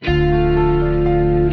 Hujan